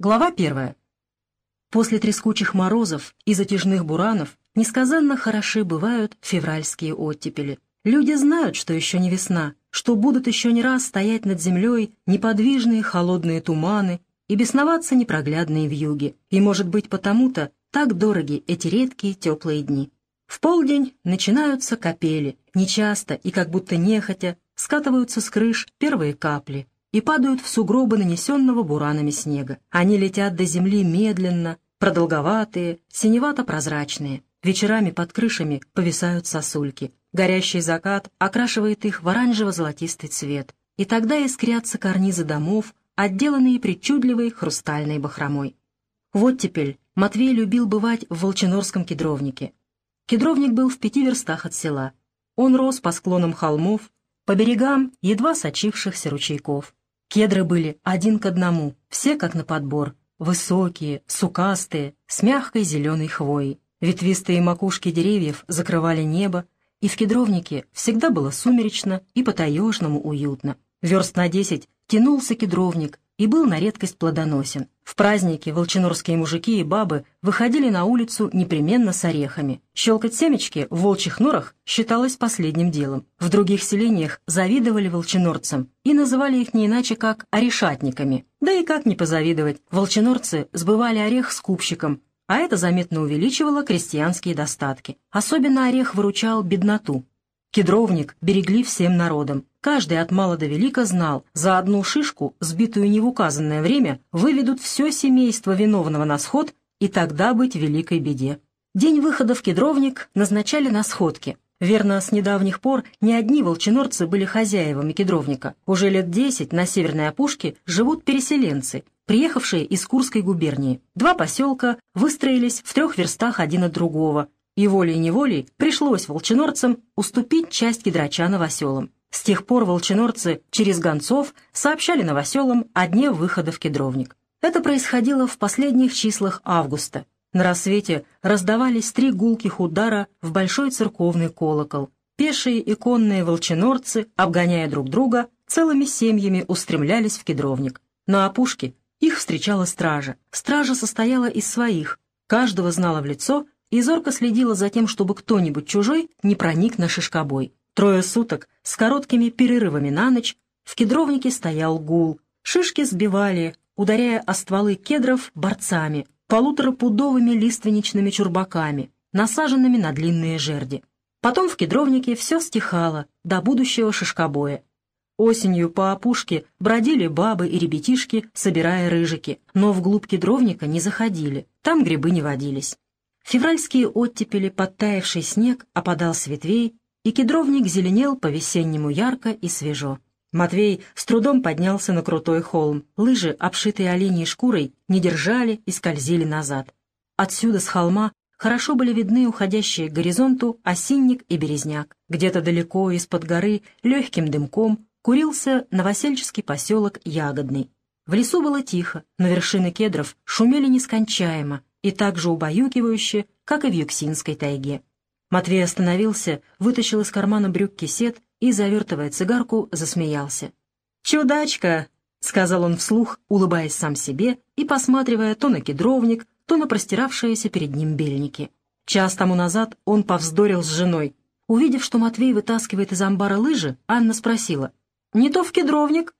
Глава первая. После трескучих морозов и затяжных буранов несказанно хороши бывают февральские оттепели. Люди знают, что еще не весна, что будут еще не раз стоять над землей неподвижные холодные туманы и бесноваться непроглядные вьюги. И, может быть, потому-то так дороги эти редкие теплые дни. В полдень начинаются капели, нечасто и как будто нехотя скатываются с крыш первые капли и падают в сугробы нанесенного буранами снега. Они летят до земли медленно, продолговатые, синевато-прозрачные. Вечерами под крышами повисают сосульки. Горящий закат окрашивает их в оранжево-золотистый цвет. И тогда искрятся карнизы домов, отделанные причудливой хрустальной бахромой. Вот теперь Матвей любил бывать в Волчинорском кедровнике. Кедровник был в пяти верстах от села. Он рос по склонам холмов, по берегам едва сочившихся ручейков. Кедры были один к одному, все как на подбор, высокие, сукастые, с мягкой зеленой хвоей. Ветвистые макушки деревьев закрывали небо, и в кедровнике всегда было сумеречно и по-таежному уютно. Верст на десять тянулся кедровник и был на редкость плодоносен. В праздники волчинорские мужики и бабы выходили на улицу непременно с орехами. Щелкать семечки в волчьих норах считалось последним делом. В других селениях завидовали волчинорцам и называли их не иначе как орешатниками. Да и как не позавидовать, волчинорцы сбывали орех скупщиком, а это заметно увеличивало крестьянские достатки. Особенно орех выручал бедноту. Кедровник берегли всем народом. Каждый от мала до велика знал, за одну шишку, сбитую не в указанное время, выведут все семейство виновного на сход, и тогда быть великой беде. День выхода в кедровник назначали на сходке. Верно, с недавних пор не одни волчинорцы были хозяевами кедровника. Уже лет десять на северной опушке живут переселенцы, приехавшие из Курской губернии. Два поселка выстроились в трех верстах один от другого, и волей-неволей пришлось волчинорцам уступить часть кедрача новоселам. С тех пор волчинорцы через гонцов сообщали новоселам о дне выхода в кедровник. Это происходило в последних числах августа. На рассвете раздавались три гулких удара в большой церковный колокол. Пешие и конные волчинорцы, обгоняя друг друга, целыми семьями устремлялись в кедровник. На опушке их встречала стража. Стража состояла из своих, каждого знала в лицо и зорко следила за тем, чтобы кто-нибудь чужой не проник на шишкобой. Трое суток с короткими перерывами на ночь в кедровнике стоял гул. Шишки сбивали, ударяя о стволы кедров борцами, полуторапудовыми лиственничными чурбаками, насаженными на длинные жерди. Потом в кедровнике все стихало до будущего шишкобоя. Осенью по опушке бродили бабы и ребятишки, собирая рыжики, но вглубь кедровника не заходили, там грибы не водились. Февральские оттепели, подтаявший снег, опадал с ветвей, и кедровник зеленел по-весеннему ярко и свежо. Матвей с трудом поднялся на крутой холм. Лыжи, обшитые оленьей шкурой, не держали и скользили назад. Отсюда, с холма, хорошо были видны уходящие к горизонту осинник и березняк. Где-то далеко из-под горы легким дымком курился новосельческий поселок Ягодный. В лесу было тихо, но вершины кедров шумели нескончаемо, и так же убаюкивающе, как и в Юксинской тайге. Матвей остановился, вытащил из кармана брюк кисет и, завертывая цигарку, засмеялся. «Чудачка!» — сказал он вслух, улыбаясь сам себе и посматривая то на кедровник, то на простиравшиеся перед ним бельники. Час тому назад он повздорил с женой. Увидев, что Матвей вытаскивает из амбара лыжи, Анна спросила. «Не то в кедровник?»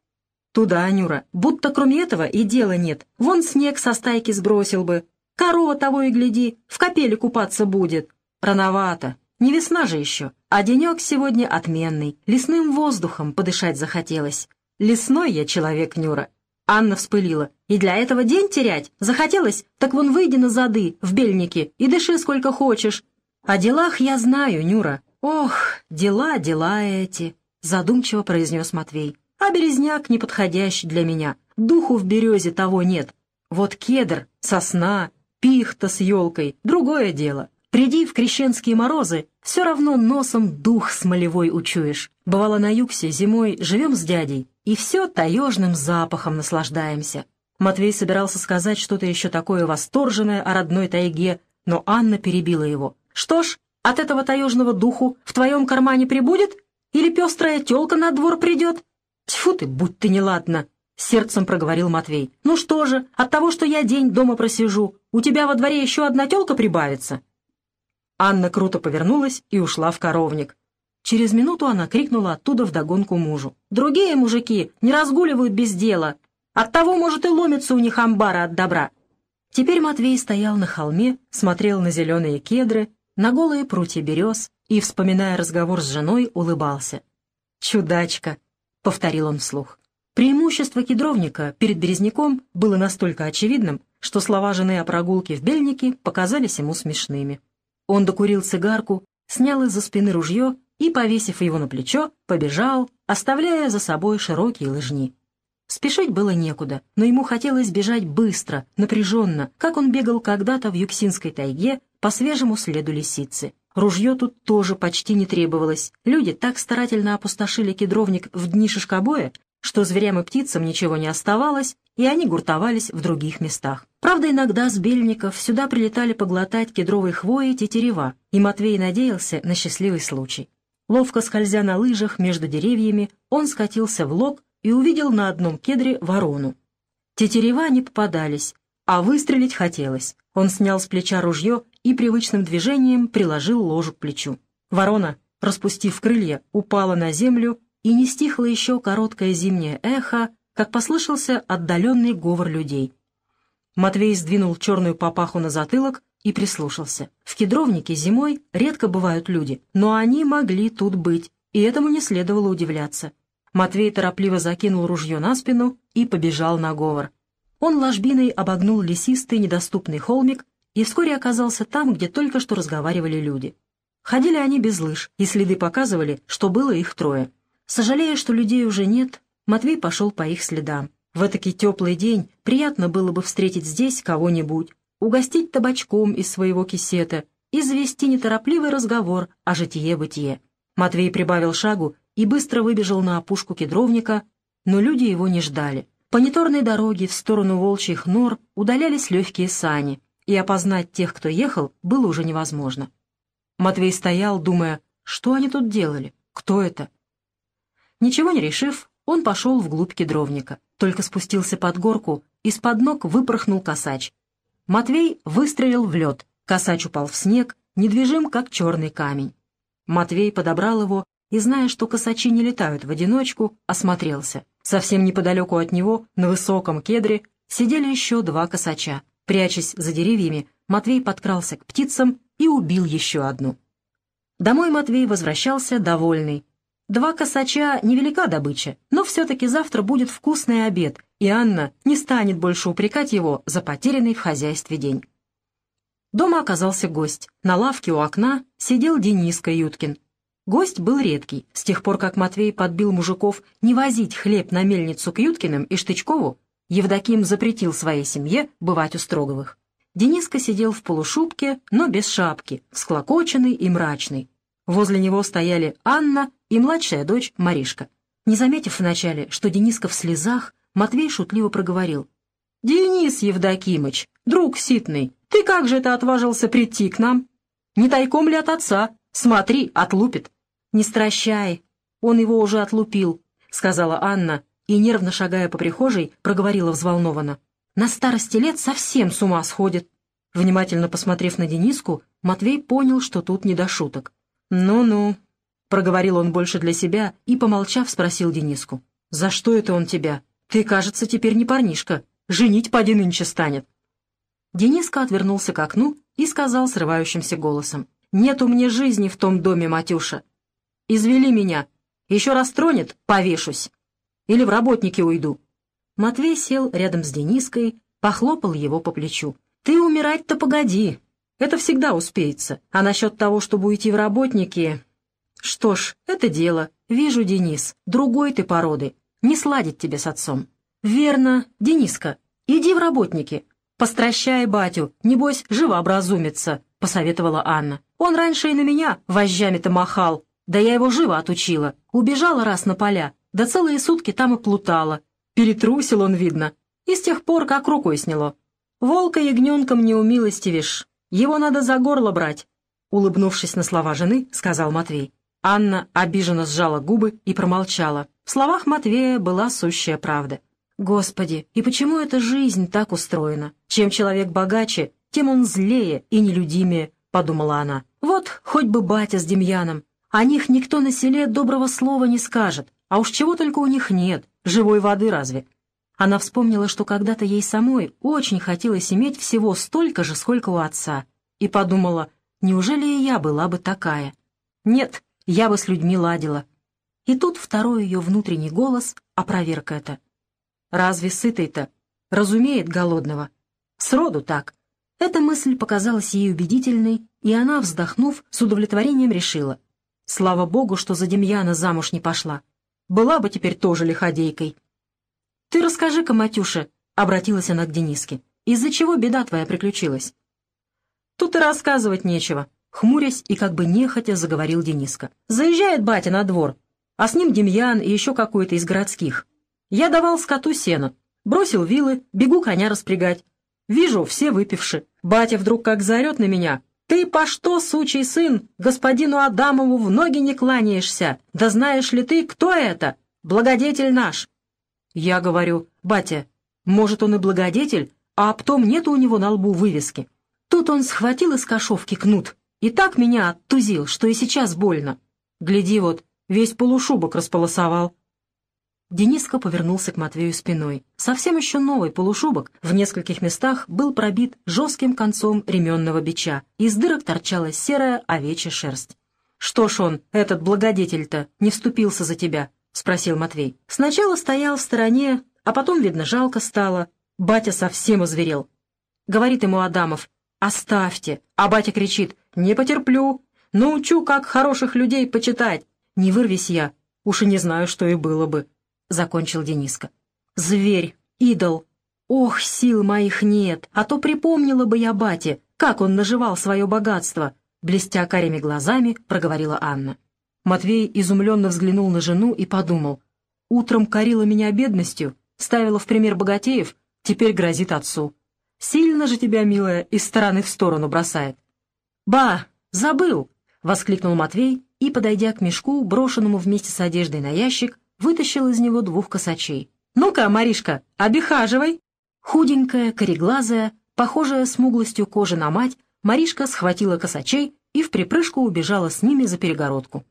«Туда, Нюра, будто кроме этого и дела нет. Вон снег со стайки сбросил бы. Корова того и гляди, в капеле купаться будет. Рановато, не весна же еще, а денек сегодня отменный, лесным воздухом подышать захотелось. Лесной я человек, Нюра. Анна вспылила. И для этого день терять? Захотелось? Так вон выйди на зады, в бельнике, и дыши сколько хочешь. О делах я знаю, Нюра. Ох, дела, дела эти, задумчиво произнес Матвей. А березняк неподходящий для меня. Духу в березе того нет. Вот кедр, сосна, пихта с елкой — другое дело. Приди в крещенские морозы, все равно носом дух смолевой учуешь. Бывало на югсе зимой живем с дядей, и все таежным запахом наслаждаемся. Матвей собирался сказать что-то еще такое восторженное о родной тайге, но Анна перебила его. «Что ж, от этого таежного духу в твоем кармане прибудет? Или пестрая телка на двор придет? Тьфу ты, будь ты неладна! — сердцем проговорил Матвей. «Ну что же, от того, что я день дома просижу, у тебя во дворе еще одна тёлка прибавится?» Анна круто повернулась и ушла в коровник. Через минуту она крикнула оттуда вдогонку мужу. «Другие мужики не разгуливают без дела. Оттого, может, и ломится у них амбара от добра». Теперь Матвей стоял на холме, смотрел на зеленые кедры, на голые прутья берез и, вспоминая разговор с женой, улыбался. «Чудачка!» — повторил он вслух. Преимущество кедровника перед березняком было настолько очевидным, что слова жены о прогулке в Бельнике показались ему смешными. Он докурил цигарку, снял из-за спины ружье и, повесив его на плечо, побежал, оставляя за собой широкие лыжни. Спешить было некуда, но ему хотелось бежать быстро, напряженно, как он бегал когда-то в Юксинской тайге по свежему следу лисицы. Ружье тут тоже почти не требовалось. Люди так старательно опустошили кедровник в дни шишкобоя, что зверям и птицам ничего не оставалось, и они гуртовались в других местах. Правда, иногда с бельников сюда прилетали поглотать кедровой хвои тетерева, и Матвей надеялся на счастливый случай. Ловко скользя на лыжах между деревьями, он скатился в лог и увидел на одном кедре ворону. Тетерева не попадались, а выстрелить хотелось. Он снял с плеча ружье и привычным движением приложил ложу к плечу. Ворона, распустив крылья, упала на землю и не стихло еще короткое зимнее эхо, как послышался отдаленный говор людей. Матвей сдвинул черную папаху на затылок и прислушался. В кедровнике зимой редко бывают люди, но они могли тут быть, и этому не следовало удивляться. Матвей торопливо закинул ружье на спину и побежал на говор. Он ложбиной обогнул лесистый недоступный холмик и вскоре оказался там, где только что разговаривали люди. Ходили они без лыж, и следы показывали, что было их трое. Сожалея, что людей уже нет, Матвей пошел по их следам. В этакий теплый день приятно было бы встретить здесь кого-нибудь, угостить табачком из своего кисета и завести неторопливый разговор о житие-бытие. Матвей прибавил шагу и быстро выбежал на опушку кедровника, но люди его не ждали. По неторной дороге в сторону волчьих нор удалялись легкие сани, и опознать тех, кто ехал, было уже невозможно. Матвей стоял, думая, что они тут делали, кто это, Ничего не решив, он пошел вглубь кедровника. Только спустился под горку, из-под ног выпорхнул косач. Матвей выстрелил в лед. Косач упал в снег, недвижим, как черный камень. Матвей подобрал его и, зная, что косачи не летают в одиночку, осмотрелся. Совсем неподалеку от него, на высоком кедре, сидели еще два косача. Прячась за деревьями, Матвей подкрался к птицам и убил еще одну. Домой Матвей возвращался довольный, Два косача — невелика добыча, но все-таки завтра будет вкусный обед, и Анна не станет больше упрекать его за потерянный в хозяйстве день. Дома оказался гость. На лавке у окна сидел Дениска Юткин. Гость был редкий. С тех пор, как Матвей подбил мужиков не возить хлеб на мельницу к Юткиным и Штычкову, Евдоким запретил своей семье бывать у Строговых. Дениска сидел в полушубке, но без шапки, всклокоченный и мрачный. Возле него стояли Анна и младшая дочь Маришка. Не заметив вначале, что Дениска в слезах, Матвей шутливо проговорил. «Денис Евдокимыч, друг ситный, ты как же это отважился прийти к нам? Не тайком ли от отца? Смотри, отлупит». «Не стращай, он его уже отлупил», — сказала Анна, и, нервно шагая по прихожей, проговорила взволнованно. «На старости лет совсем с ума сходит». Внимательно посмотрев на Дениску, Матвей понял, что тут не до шуток. «Ну-ну», — проговорил он больше для себя и, помолчав, спросил Дениску. «За что это он тебя? Ты, кажется, теперь не парнишка. Женить поди нынче станет». Дениска отвернулся к окну и сказал срывающимся голосом. «Нету мне жизни в том доме, Матюша. Извели меня. Еще раз тронет — повешусь. Или в работники уйду». Матвей сел рядом с Дениской, похлопал его по плечу. «Ты умирать-то погоди. Это всегда успеется. А насчет того, чтобы уйти в работники... Что ж, это дело. Вижу, Денис, другой ты породы. Не сладит тебе с отцом. Верно, Дениска, иди в работники. Постращай батю, небось, живо образумится, посоветовала Анна. Он раньше и на меня вожжами-то махал. Да я его живо отучила. Убежала раз на поля, да целые сутки там и плутала. Перетрусил он, видно. И с тех пор как рукой сняло. Волка ягненком не умилостивишь. Его надо за горло брать», — улыбнувшись на слова жены, сказал Матвей. Анна обиженно сжала губы и промолчала. В словах Матвея была сущая правда. Господи, и почему эта жизнь так устроена? Чем человек богаче, тем он злее и нелюдимее, — подумала она. Вот хоть бы батя с Демьяном. О них никто на селе доброго слова не скажет, а уж чего только у них нет, живой воды разве. Она вспомнила, что когда-то ей самой очень хотелось иметь всего столько же, сколько у отца, и подумала, неужели и я была бы такая? Нет, я бы с людьми ладила. И тут второй ее внутренний голос опроверг это. Разве сытый-то разумеет голодного? Сроду так. Эта мысль показалась ей убедительной, и она, вздохнув, с удовлетворением решила. Слава богу, что за Демьяна замуж не пошла. Была бы теперь тоже лиходейкой. «Ты расскажи-ка, Матюша», — обратилась она к Дениске, — «из-за чего беда твоя приключилась?» «Тут и рассказывать нечего», — хмурясь и как бы нехотя заговорил Дениска. «Заезжает батя на двор, а с ним Демьян и еще какой-то из городских. Я давал скоту сено, бросил вилы, бегу коня распрягать. Вижу, все выпивши. Батя вдруг как заорет на меня. «Ты по что, сучий сын, господину Адамову в ноги не кланяешься? Да знаешь ли ты, кто это? Благодетель наш!» Я говорю, «Батя, может, он и благодетель, а потом нету у него на лбу вывески». Тут он схватил из кошовки кнут и так меня оттузил, что и сейчас больно. Гляди вот, весь полушубок располосовал. Дениска повернулся к Матвею спиной. Совсем еще новый полушубок в нескольких местах был пробит жестким концом ременного бича. Из дырок торчала серая овечья шерсть. «Что ж он, этот благодетель-то, не вступился за тебя?» — спросил Матвей. «Сначала стоял в стороне, а потом, видно, жалко стало. Батя совсем озверел. Говорит ему Адамов, «Оставьте!» А батя кричит, «Не потерплю! Научу, как хороших людей почитать! Не вырвись я, уж и не знаю, что и было бы!» — закончил Дениска. «Зверь, идол! Ох, сил моих нет, а то припомнила бы я бате, как он наживал свое богатство!» Блестя карими глазами, проговорила Анна. Матвей изумленно взглянул на жену и подумал. «Утром корила меня бедностью, ставила в пример богатеев, теперь грозит отцу. Сильно же тебя, милая, из стороны в сторону бросает». «Ба, забыл!» — воскликнул Матвей и, подойдя к мешку, брошенному вместе с одеждой на ящик, вытащил из него двух косачей. «Ну-ка, Маришка, обихаживай!» Худенькая, кореглазая, похожая смуглостью кожи на мать, Маришка схватила косачей и в припрыжку убежала с ними за перегородку.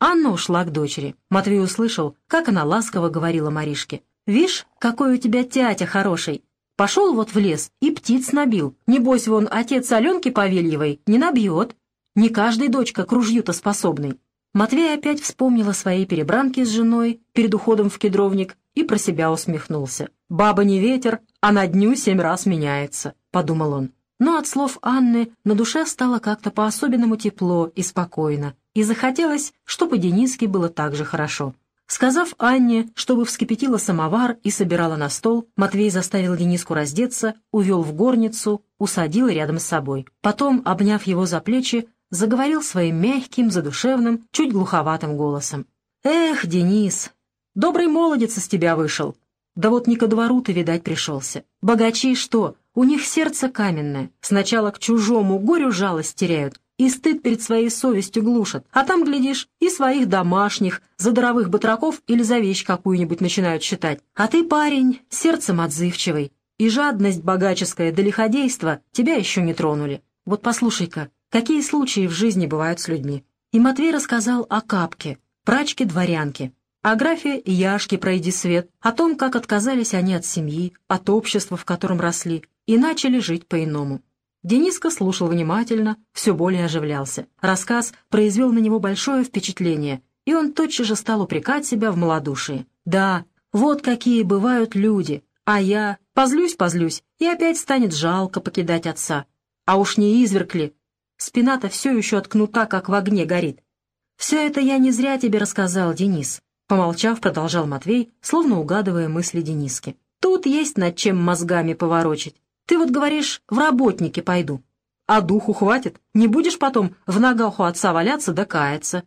Анна ушла к дочери. Матвей услышал, как она ласково говорила Маришке. «Вишь, какой у тебя тятя хороший! Пошел вот в лес и птиц набил. Небось, вон отец Аленки Павельевой не набьет. Не каждый дочка к ружью-то способный. Матвей опять вспомнил о своей перебранке с женой перед уходом в кедровник и про себя усмехнулся. «Баба не ветер, а на дню семь раз меняется», — подумал он. Но от слов Анны на душе стало как-то по-особенному тепло и спокойно, и захотелось, чтобы Дениске было так же хорошо. Сказав Анне, чтобы вскипятила самовар и собирала на стол, Матвей заставил Дениску раздеться, увел в горницу, усадил рядом с собой. Потом, обняв его за плечи, заговорил своим мягким, задушевным, чуть глуховатым голосом. «Эх, Денис, добрый молодец из тебя вышел. Да вот не ко двору ты, видать, пришелся. Богачи что, у них сердце каменное. Сначала к чужому горю жалость теряют, и стыд перед своей совестью глушат, а там, глядишь, и своих домашних, за даровых батраков или за вещь какую-нибудь начинают считать. А ты, парень, сердцем отзывчивый, и жадность богаческая да лиходейство тебя еще не тронули. Вот послушай-ка, какие случаи в жизни бывают с людьми. И Матвей рассказал о Капке, прачке-дворянке, о графе Яшке «Пройди свет», о том, как отказались они от семьи, от общества, в котором росли, и начали жить по-иному. Дениска слушал внимательно, все более оживлялся. Рассказ произвел на него большое впечатление, и он тотчас же стал упрекать себя в малодушии. «Да, вот какие бывают люди, а я позлюсь-позлюсь, и опять станет жалко покидать отца. А уж не извергли, Спина-то все еще откнута, как в огне горит. «Все это я не зря тебе рассказал, Денис», — помолчав, продолжал Матвей, словно угадывая мысли Дениски. «Тут есть над чем мозгами поворочить. Ты вот говоришь, в работники пойду. А духу хватит? Не будешь потом в ногах у отца валяться да каяться?»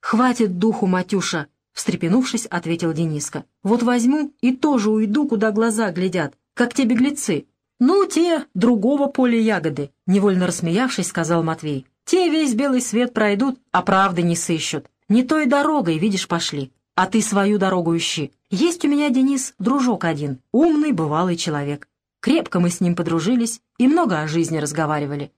«Хватит духу, Матюша», — встрепенувшись, ответил Дениска. «Вот возьму и тоже уйду, куда глаза глядят, как те беглецы, «Ну, те другого поля ягоды», — невольно рассмеявшись, сказал Матвей. «Те весь белый свет пройдут, а правды не сыщут. Не той дорогой, видишь, пошли. А ты свою дорогу ищи. Есть у меня, Денис, дружок один, умный, бывалый человек. Крепко мы с ним подружились и много о жизни разговаривали.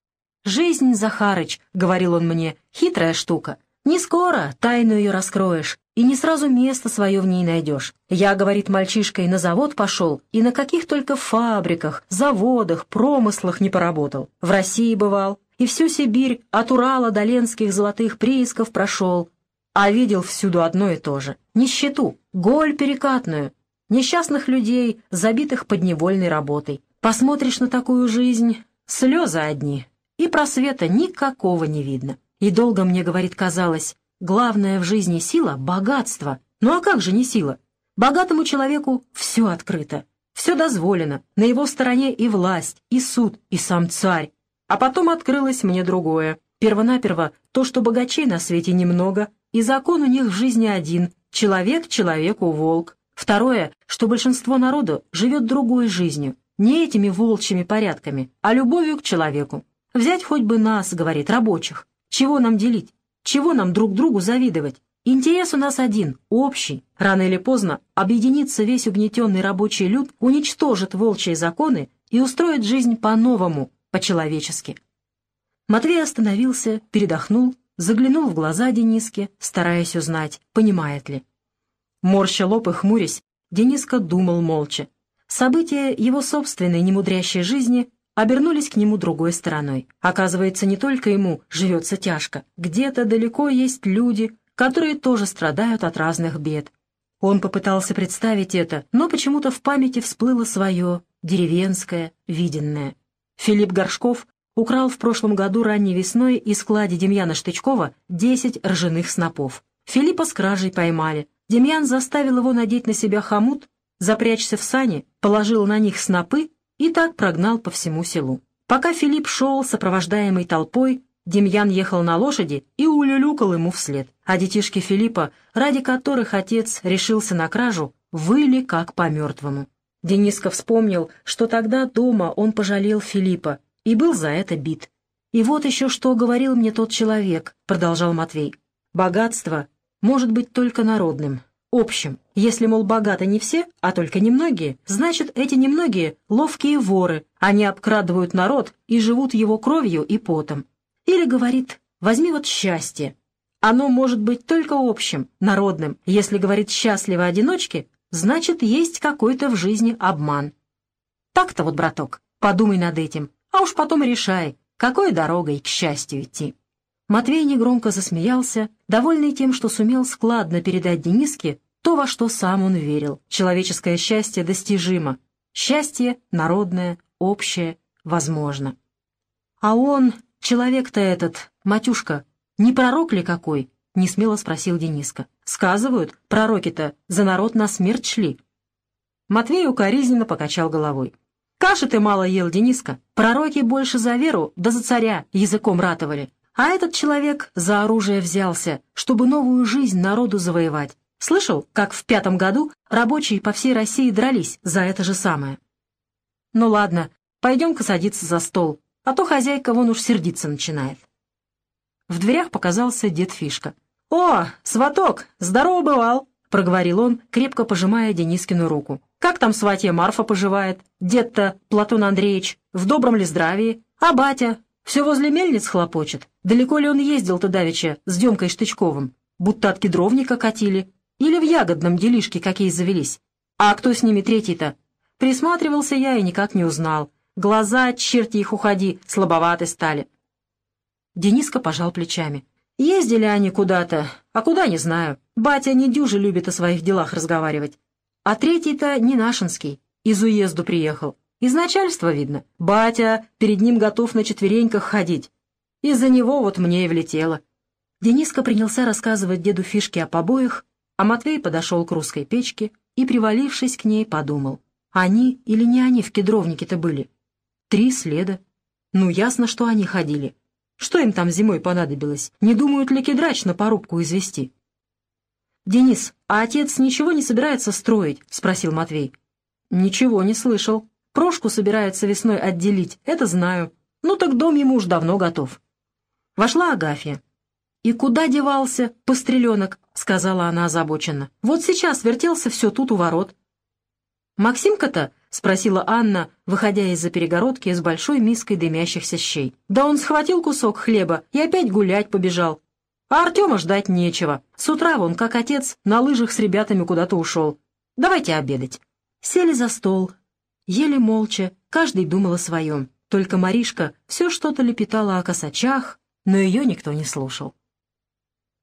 «Жизнь, Захарыч», — говорил он мне, — «хитрая штука. Не скоро тайну ее раскроешь, и не сразу место свое в ней найдешь. Я, говорит мальчишка, и на завод пошел, и на каких только фабриках, заводах, промыслах не поработал. В России бывал, и всю Сибирь от Урала до Ленских золотых приисков прошел, а видел всюду одно и то же — нищету, голь перекатную, несчастных людей, забитых подневольной работой. Посмотришь на такую жизнь — слезы одни, и просвета никакого не видно. И долго мне, говорит, казалось, главное в жизни сила — богатство. Ну а как же не сила? Богатому человеку все открыто, все дозволено, на его стороне и власть, и суд, и сам царь. А потом открылось мне другое. Первонаперво то, что богачей на свете немного, и закон у них в жизни один — человек человеку волк. Второе, что большинство народу живет другой жизнью, не этими волчьими порядками, а любовью к человеку. Взять хоть бы нас, говорит, рабочих. Чего нам делить? Чего нам друг другу завидовать? Интерес у нас один, общий. Рано или поздно объединится весь угнетенный рабочий люд, уничтожит волчьи законы и устроит жизнь по-новому, по-человечески. Матвей остановился, передохнул заглянул в глаза Дениске, стараясь узнать, понимает ли. Морща лоб и хмурясь, Дениска думал молча. События его собственной немудрящей жизни обернулись к нему другой стороной. Оказывается, не только ему живется тяжко. Где-то далеко есть люди, которые тоже страдают от разных бед. Он попытался представить это, но почему-то в памяти всплыло свое, деревенское, виденное. Филипп Горшков украл в прошлом году ранней весной из складе Демьяна Штычкова 10 ржаных снопов. Филиппа с кражей поймали. Демьян заставил его надеть на себя хомут, запрячься в сани, положил на них снопы и так прогнал по всему селу. Пока Филипп шел, сопровождаемый толпой, Демьян ехал на лошади и улюлюкал ему вслед, а детишки Филиппа, ради которых отец решился на кражу, выли как по мертвому. Дениска вспомнил, что тогда дома он пожалел Филиппа и был за это бит. «И вот еще что говорил мне тот человек», — продолжал Матвей. «Богатство может быть только народным, общим. Если, мол, богаты не все, а только немногие, значит, эти немногие — ловкие воры, они обкрадывают народ и живут его кровью и потом. Или, говорит, возьми вот счастье. Оно может быть только общим, народным. Если, говорит, счастливо одиночке, значит, есть какой-то в жизни обман. Так-то вот, браток, подумай над этим а уж потом решай, какой дорогой к счастью идти. Матвей негромко засмеялся, довольный тем, что сумел складно передать Дениске то, во что сам он верил. Человеческое счастье достижимо. Счастье народное, общее, возможно. А он, человек-то этот, матюшка, не пророк ли какой? — несмело спросил Дениска. «Сказывают, пророки-то за народ на смерть шли». Матвей укоризненно покачал головой. Каши ты мало ел, Дениска. Пророки больше за веру, да за царя языком ратовали. А этот человек за оружие взялся, чтобы новую жизнь народу завоевать. Слышал, как в пятом году рабочие по всей России дрались за это же самое? Ну ладно, пойдем-ка садиться за стол, а то хозяйка вон уж сердиться начинает. В дверях показался дед Фишка. «О, сваток, здорово бывал!» — проговорил он, крепко пожимая Денискину руку. Как там сватья Марфа поживает? Дед-то, Платон Андреевич, в добром ли здравии? А батя? Все возле мельниц хлопочет. Далеко ли он ездил-то давеча с Демкой Штычковым? Будто от кедровника катили. Или в ягодном делишке какие завелись? А кто с ними третий-то? Присматривался я и никак не узнал. Глаза, черти их уходи, слабоваты стали. Дениска пожал плечами. Ездили они куда-то, а куда не знаю. Батя не дюже любит о своих делах разговаривать. А третий-то не нашинский, из уезду приехал. Из начальства, видно. Батя перед ним готов на четвереньках ходить. Из-за него вот мне и влетело. Дениска принялся рассказывать деду фишки о побоях, а Матвей подошел к русской печке и, привалившись к ней, подумал. Они или не они в кедровнике-то были? Три следа. Ну, ясно, что они ходили. Что им там зимой понадобилось? Не думают ли кедрач на порубку извести? «Денис, а отец ничего не собирается строить?» — спросил Матвей. «Ничего не слышал. Прошку собирается весной отделить, это знаю. Ну так дом ему уж давно готов». Вошла Агафья. «И куда девался, постреленок?» — сказала она озабоченно. «Вот сейчас вертелся все тут у ворот». «Максимка-то?» — спросила Анна, выходя из-за перегородки с большой миской дымящихся щей. «Да он схватил кусок хлеба и опять гулять побежал. А Артема ждать нечего. С утра вон, как отец, на лыжах с ребятами куда-то ушел. Давайте обедать». Сели за стол. Ели молча, каждый думал о своем. Только Маришка все что-то лепетала о косачах, но ее никто не слушал.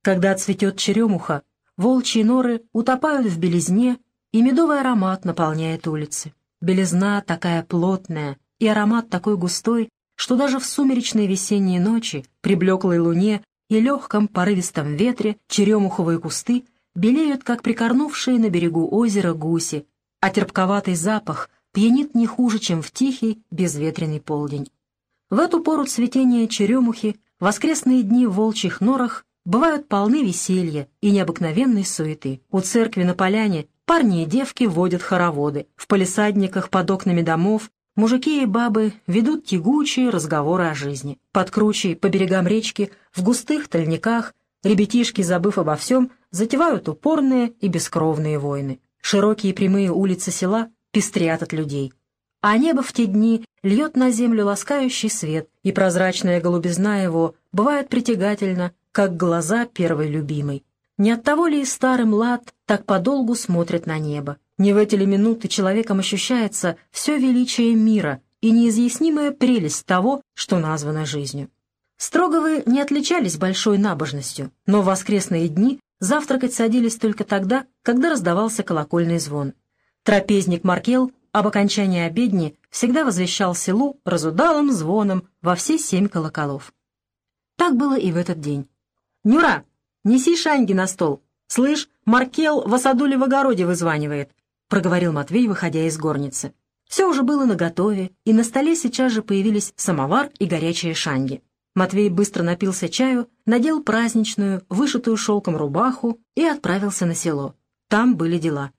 Когда цветет черемуха, волчьи норы утопают в белизне, и медовый аромат наполняет улицы. Белизна такая плотная и аромат такой густой, что даже в сумеречной весенней ночи, при блеклой луне и легком порывистом ветре черемуховые кусты белеют, как прикорнувшие на берегу озера гуси, а терпковатый запах пьянит не хуже, чем в тихий, безветренный полдень. В эту пору цветения черемухи воскресные дни в волчьих норах бывают полны веселья и необыкновенной суеты. У церкви на поляне Парни и девки водят хороводы. В палисадниках под окнами домов мужики и бабы ведут тягучие разговоры о жизни. Под кручей, по берегам речки, в густых тальниках ребятишки, забыв обо всем, затевают упорные и бескровные войны. Широкие прямые улицы села пестрят от людей. А небо в те дни льет на землю ласкающий свет, и прозрачная голубизна его бывает притягательна, как глаза первой любимой. Не от того ли и старый млад так подолгу смотрит на небо? Не в эти ли минуты человеком ощущается все величие мира и неизъяснимая прелесть того, что названо жизнью? Строговы не отличались большой набожностью, но в воскресные дни завтракать садились только тогда, когда раздавался колокольный звон. Трапезник Маркел об окончании обедни всегда возвещал селу разудалым звоном во все семь колоколов. Так было и в этот день. «Нюра, «Неси шаньги на стол. Слышь, Маркел в осадуле в огороде вызванивает», — проговорил Матвей, выходя из горницы. Все уже было наготове, и на столе сейчас же появились самовар и горячие шанги. Матвей быстро напился чаю, надел праздничную, вышитую шелком рубаху и отправился на село. Там были дела.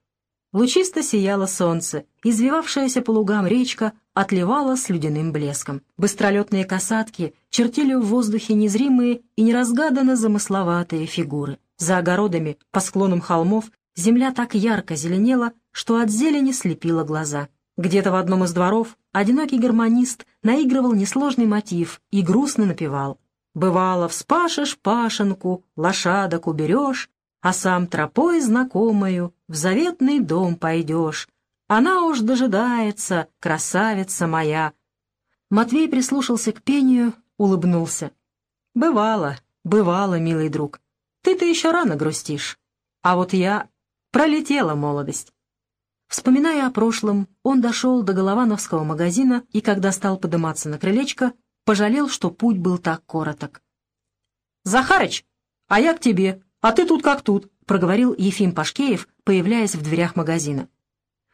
Лучисто сияло солнце, извивавшаяся по лугам речка отливала с ледяным блеском. Быстролетные касатки чертили в воздухе незримые и неразгаданно замысловатые фигуры. За огородами, по склонам холмов, земля так ярко зеленела, что от зелени слепило глаза. Где-то в одном из дворов одинокий гармонист наигрывал несложный мотив и грустно напевал. «Бывало, вспашешь пашенку, лошадок уберешь, а сам тропой знакомою в заветный дом пойдешь. Она уж дожидается, красавица моя. Матвей прислушался к пению, улыбнулся. Бывало, бывало, милый друг. Ты-то еще рано грустишь. А вот я... Пролетела молодость. Вспоминая о прошлом, он дошел до Головановского магазина и, когда стал подниматься на крылечко, пожалел, что путь был так короток. «Захарыч, а я к тебе, а ты тут как тут», — проговорил Ефим Пашкеев, появляясь в дверях магазина.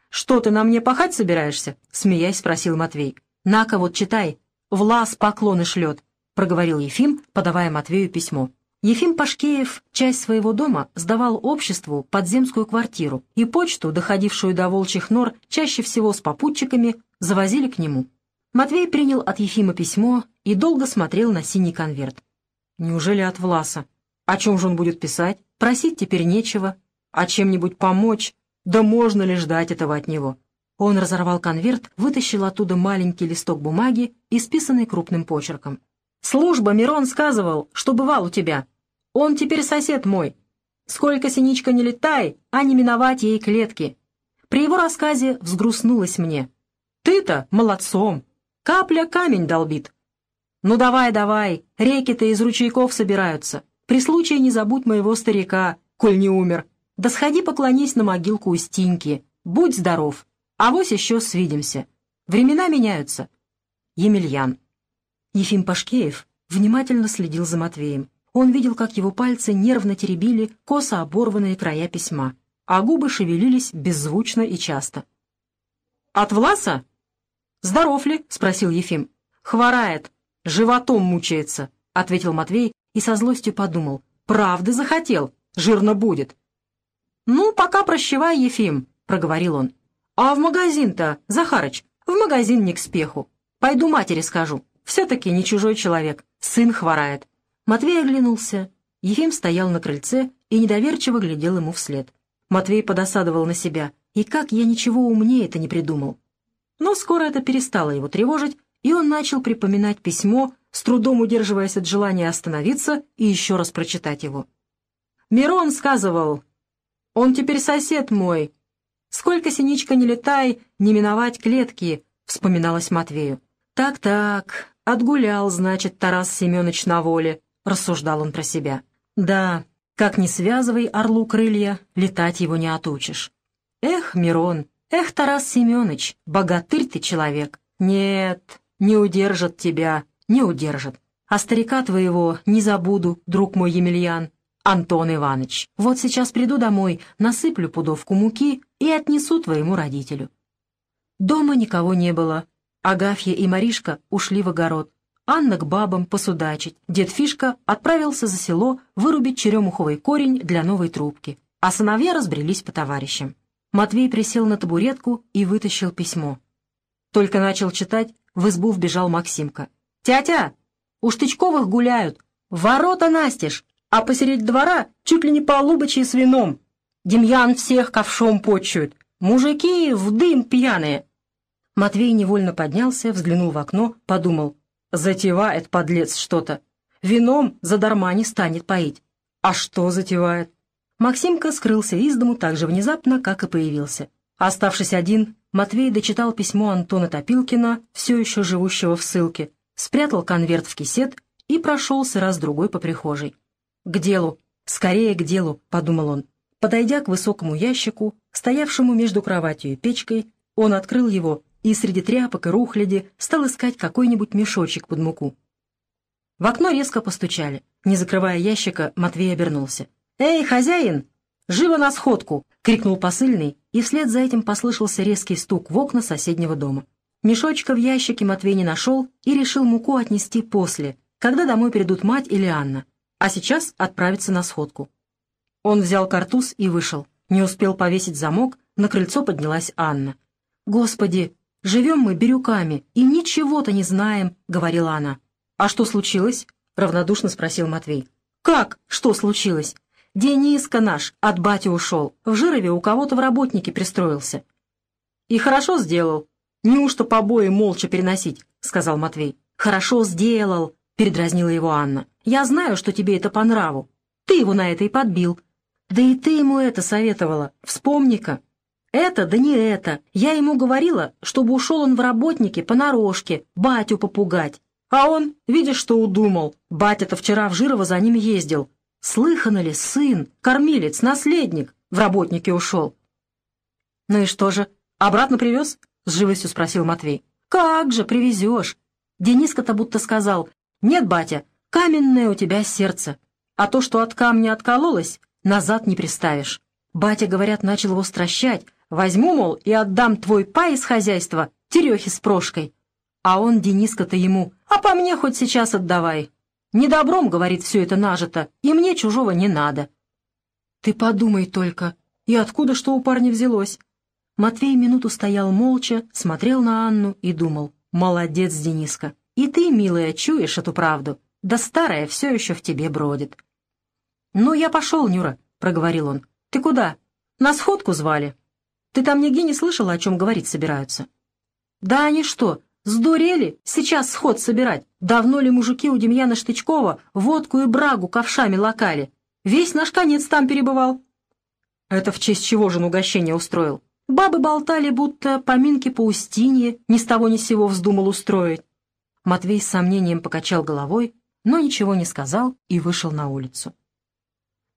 «Что, ты на мне пахать собираешься?» — смеясь спросил Матвей. «На-ка вот читай. Влас поклоны шлет», — проговорил Ефим, подавая Матвею письмо. Ефим Пашкеев часть своего дома сдавал обществу подземскую квартиру, и почту, доходившую до волчьих нор, чаще всего с попутчиками, завозили к нему. Матвей принял от Ефима письмо и долго смотрел на синий конверт. Неужели от Власа? О чем же он будет писать? Просить теперь нечего. А чем-нибудь помочь? Да можно ли ждать этого от него? Он разорвал конверт, вытащил оттуда маленький листок бумаги, исписанный крупным почерком. «Служба, Мирон сказывал, что бывал у тебя. Он теперь сосед мой. Сколько синичка не летай, а не миновать ей клетки». При его рассказе взгрустнулось мне. «Ты-то молодцом. Капля камень долбит. Ну давай, давай, реки-то из ручейков собираются. При случае не забудь моего старика, коль не умер. Да сходи поклонись на могилку у Стиньки. Будь здоров. А вось еще свидимся. Времена меняются. Емельян. Ефим Пашкеев внимательно следил за Матвеем. Он видел, как его пальцы нервно теребили косо оборванные края письма, а губы шевелились беззвучно и часто. «От Власа?» «Здоров ли?» — спросил Ефим. «Хворает. Животом мучается», — ответил Матвей и со злостью подумал. «Правды захотел. Жирно будет». «Ну, пока прощавай, Ефим», — проговорил он. «А в магазин-то, Захарыч, в магазин не к спеху. Пойду матери скажу. Все-таки не чужой человек. Сын хворает». Матвей оглянулся. Ефим стоял на крыльце и недоверчиво глядел ему вслед. Матвей подосадовал на себя. И как я ничего умнее это не придумал. Но скоро это перестало его тревожить, и он начал припоминать письмо, с трудом удерживаясь от желания остановиться и еще раз прочитать его. «Мирон сказывал, он теперь сосед мой. Сколько, Синичка, не летай, не миновать клетки», — вспоминалось Матвею. «Так-так, отгулял, значит, Тарас Семенович на воле», — рассуждал он про себя. «Да, как не связывай орлу крылья, летать его не отучишь. Эх, Мирон, эх, Тарас Семенович, богатырь ты человек. Нет, не удержат тебя, не удержат. А старика твоего не забуду, друг мой Емельян. Антон Иванович, вот сейчас приду домой, насыплю пудовку муки и отнесу твоему родителю. Дома никого не было. Агафья и Маришка ушли в огород. Анна к бабам посудачить. Дед Фишка отправился за село вырубить черемуховый корень для новой трубки, а сыновья разбрелись по товарищам. Матвей присел на табуретку и вытащил письмо. Только начал читать, в избу вбежал Максимка. «Тятя, у Штычковых гуляют, ворота настежь, а посередь двора чуть ли не полубочи с вином. Демьян всех ковшом почует, мужики в дым пьяные». Матвей невольно поднялся, взглянул в окно, подумал — Затевает подлец что-то. Вином задарма не станет поить. А что затевает? Максимка скрылся из дому так же внезапно, как и появился. Оставшись один, Матвей дочитал письмо Антона Топилкина, все еще живущего в ссылке, спрятал конверт в кисет и прошелся раз-другой по прихожей. «К делу! Скорее к делу!» — подумал он. Подойдя к высокому ящику, стоявшему между кроватью и печкой, он открыл его и среди тряпок и рухляди стал искать какой-нибудь мешочек под муку. В окно резко постучали. Не закрывая ящика, Матвей обернулся. «Эй, хозяин! Живо на сходку!» — крикнул посыльный, и вслед за этим послышался резкий стук в окна соседнего дома. Мешочка в ящике Матвей не нашел и решил муку отнести после, когда домой придут мать или Анна, а сейчас отправиться на сходку. Он взял картуз и вышел. Не успел повесить замок, на крыльцо поднялась Анна. «Господи, Живем мы бирюками и ничего-то не знаем», — говорила она. «А что случилось?» — равнодушно спросил Матвей. «Как? Что случилось? Дениска наш от бати ушел. В Жирове у кого-то в работнике пристроился». «И хорошо сделал. Неужто побои молча переносить?» — сказал Матвей. «Хорошо сделал», — передразнила его Анна. «Я знаю, что тебе это по нраву. Ты его на это и подбил. Да и ты ему это советовала. Вспомни-ка». Это да не это. Я ему говорила, чтобы ушел он в работники понарошке, батю попугать. А он, видишь, что удумал. Батя-то вчера в Жирово за ним ездил. Слыхано ли, сын, кормилец, наследник, в работники ушел. Ну и что же, обратно привез? С живостью спросил Матвей. Как же привезешь? Дениска-то будто сказал, нет, батя, каменное у тебя сердце, а то, что от камня откололось, назад не приставишь. Батя, говорят, начал его стращать, Возьму, мол, и отдам твой пай из хозяйства Терехе с Прошкой. А он, Дениска-то ему, а по мне хоть сейчас отдавай. Недобром, говорит, все это нажито, и мне чужого не надо. Ты подумай только, и откуда что у парня взялось? Матвей минуту стоял молча, смотрел на Анну и думал, молодец, Дениска, и ты, милая, чуешь эту правду, да старая все еще в тебе бродит. «Ну, я пошел, Нюра», — проговорил он. «Ты куда? На сходку звали». Ты там нигде не слышала, о чем говорить собираются?» «Да они что, сдурели? Сейчас сход собирать. Давно ли мужики у Демьяна Штычкова водку и брагу ковшами локали? Весь наш конец там перебывал». «Это в честь чего же он угощение устроил?» Бабы болтали, будто поминки по Устинье ни с того ни сего вздумал устроить. Матвей с сомнением покачал головой, но ничего не сказал и вышел на улицу.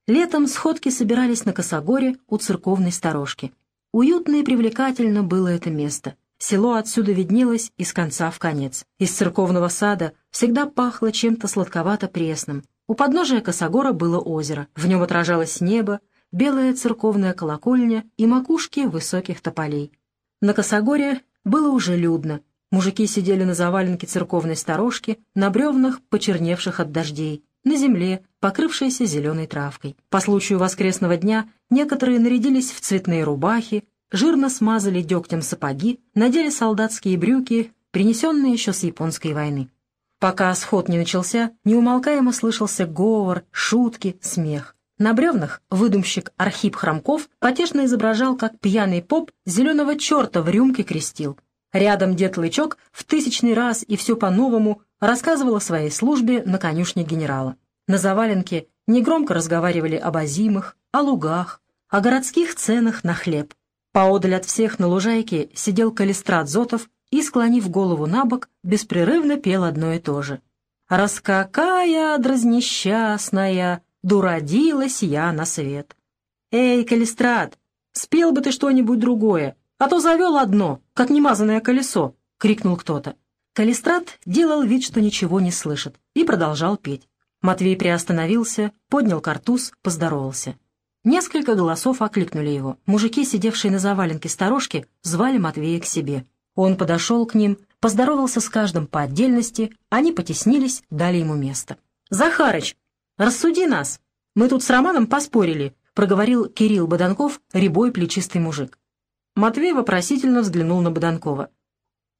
Летом сходки собирались на Косогоре у церковной сторожки. Уютно и привлекательно было это место. Село отсюда виднелось из конца в конец. Из церковного сада всегда пахло чем-то сладковато-пресным. У подножия Косогора было озеро. В нем отражалось небо, белая церковная колокольня и макушки высоких тополей. На Косогоре было уже людно. Мужики сидели на заваленке церковной сторожки, на бревнах, почерневших от дождей на земле, покрывшейся зеленой травкой. По случаю воскресного дня некоторые нарядились в цветные рубахи, жирно смазали дегтем сапоги, надели солдатские брюки, принесенные еще с японской войны. Пока сход не начался, неумолкаемо слышался говор, шутки, смех. На бревнах выдумщик Архип Хромков потешно изображал, как пьяный поп зеленого черта в рюмке крестил. Рядом дед Лычок в тысячный раз и все по-новому рассказывал о своей службе на конюшне генерала. На заваленке негромко разговаривали об озимых, о лугах, о городских ценах на хлеб. Поодаль от всех на лужайке сидел Калистрат Зотов и, склонив голову на бок, беспрерывно пел одно и то же. «Раскакая, дразнесчастная, дуродилась я на свет». «Эй, Калистрат, спел бы ты что-нибудь другое, а то завел одно, как немазанное колесо!» — крикнул кто-то. Калистрат делал вид, что ничего не слышит, и продолжал петь. Матвей приостановился, поднял картуз, поздоровался. Несколько голосов окликнули его. Мужики, сидевшие на заваленке сторожки, звали Матвея к себе. Он подошел к ним, поздоровался с каждым по отдельности, они потеснились, дали ему место. «Захарыч, рассуди нас! Мы тут с Романом поспорили», — проговорил Кирилл Боданков, рябой плечистый мужик. Матвей вопросительно взглянул на Боданкова.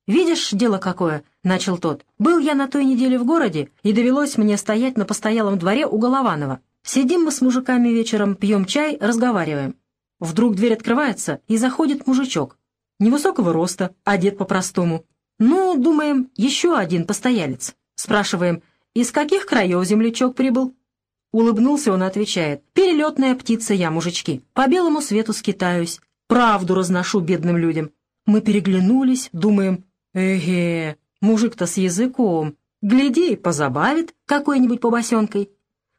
«Видишь, дело какое?» — начал тот. «Был я на той неделе в городе, и довелось мне стоять на постоялом дворе у Голованова. Сидим мы с мужиками вечером, пьем чай, разговариваем. Вдруг дверь открывается, и заходит мужичок. Невысокого роста, одет по-простому. Ну, думаем, еще один постоялец. Спрашиваем, из каких краев землячок прибыл? Улыбнулся он и отвечает, «Перелетная птица я, мужички, по белому свету скитаюсь, правду разношу бедным людям. Мы переглянулись, думаем, эге, мужик-то с языком, гляди, позабавит какой-нибудь побосенкой.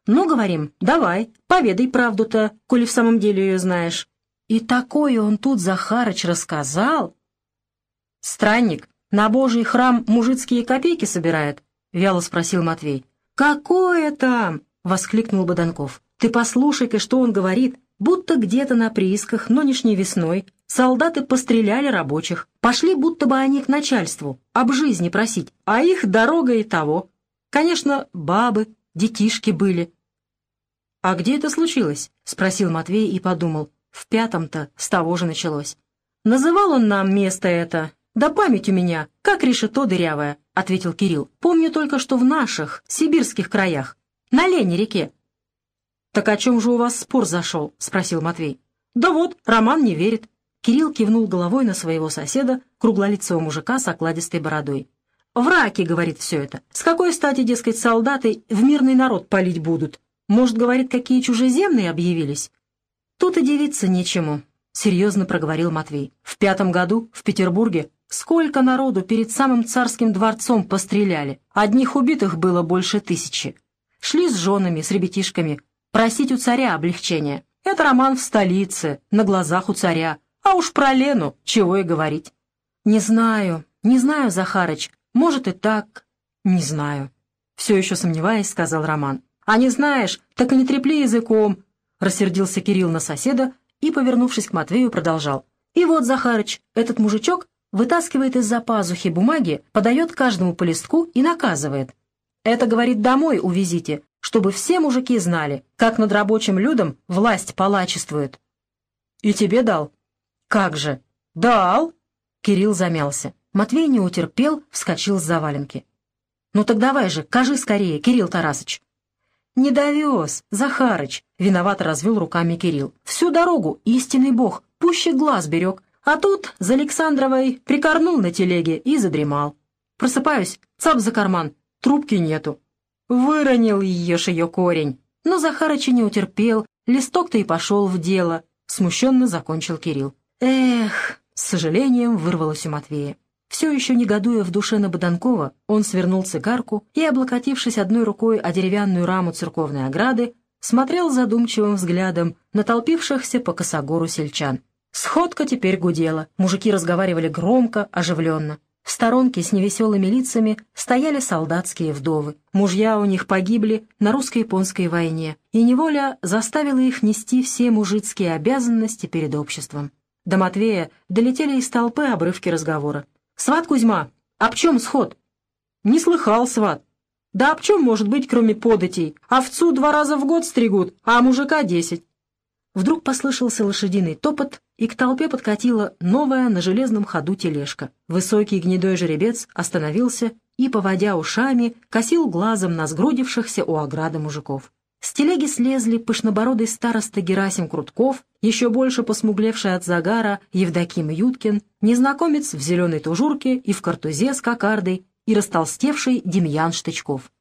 Ну, говорим, давай, поведай правду-то, коли в самом деле ее знаешь. И такое он тут Захарыч рассказал. Странник, на божий храм мужицкие копейки собирает? Вяло спросил Матвей. Какое там? Воскликнул Боданков. Ты послушай-ка, что он говорит будто где-то на приисках нынешней весной солдаты постреляли рабочих, пошли будто бы они к начальству, об жизни просить, а их дорога и того. Конечно, бабы, детишки были. «А где это случилось?» — спросил Матвей и подумал. В пятом-то с того же началось. «Называл он нам место это. Да память у меня, как решето дырявое», — ответил Кирилл. «Помню только, что в наших, сибирских краях, на Лене-реке, «Так о чем же у вас спор зашел?» — спросил Матвей. «Да вот, Роман не верит». Кирилл кивнул головой на своего соседа, круглолицего мужика с окладистой бородой. «Враки, — говорит все это. С какой стати, дескать, солдаты в мирный народ палить будут? Может, говорит, какие чужеземные объявились?» «Тут и дивиться нечему», — серьезно проговорил Матвей. «В пятом году в Петербурге сколько народу перед самым царским дворцом постреляли. Одних убитых было больше тысячи. Шли с женами, с ребятишками, Просить у царя облегчения. Это роман в столице, на глазах у царя. А уж про Лену чего и говорить. Не знаю, не знаю, Захарыч. Может и так. Не знаю. Все еще сомневаясь, сказал Роман. А не знаешь, так и не трепли языком. Рассердился Кирилл на соседа и, повернувшись к Матвею, продолжал. И вот, Захарыч, этот мужичок вытаскивает из-за пазухи бумаги, подает каждому по листку и наказывает. Это, говорит, домой увезите, чтобы все мужики знали, как над рабочим людом власть палачествует. И тебе дал? Как же? Дал? Кирилл замялся. Матвей не утерпел, вскочил с заваленки. «Ну так давай же, кажи скорее, Кирилл Тарасыч». «Не довез, Захарыч», — виновато развел руками Кирилл. «Всю дорогу истинный бог, пуще глаз берег, а тут за Александровой прикорнул на телеге и задремал. Просыпаюсь, цап за карман, трубки нету. Выронил ж ее корень. Но Захарыч не утерпел, листок-то и пошел в дело. Смущенно закончил Кирилл. Эх, с сожалением вырвалось у Матвея. Все еще негодуя в душе на Боданкова, он свернул цигарку и, облокотившись одной рукой о деревянную раму церковной ограды, смотрел задумчивым взглядом на толпившихся по косогору сельчан. Сходка теперь гудела, мужики разговаривали громко, оживленно. В сторонке с невеселыми лицами стояли солдатские вдовы. Мужья у них погибли на русско-японской войне, и неволя заставила их нести все мужицкие обязанности перед обществом. До Матвея долетели из толпы обрывки разговора. «Сват Кузьма, об чем сход?» «Не слыхал, сват». «Да об чем может быть, кроме податей? Овцу два раза в год стригут, а мужика десять». Вдруг послышался лошадиный топот, и к толпе подкатила новая на железном ходу тележка. Высокий гнедой жеребец остановился и, поводя ушами, косил глазом на сгрудившихся у ограды мужиков. С телеги слезли пышнобородый староста Герасим Крутков, еще больше посмуглевший от загара Евдоким Юткин, незнакомец в зеленой тужурке и в картузе с кокардой и растолстевший Демьян Штычков.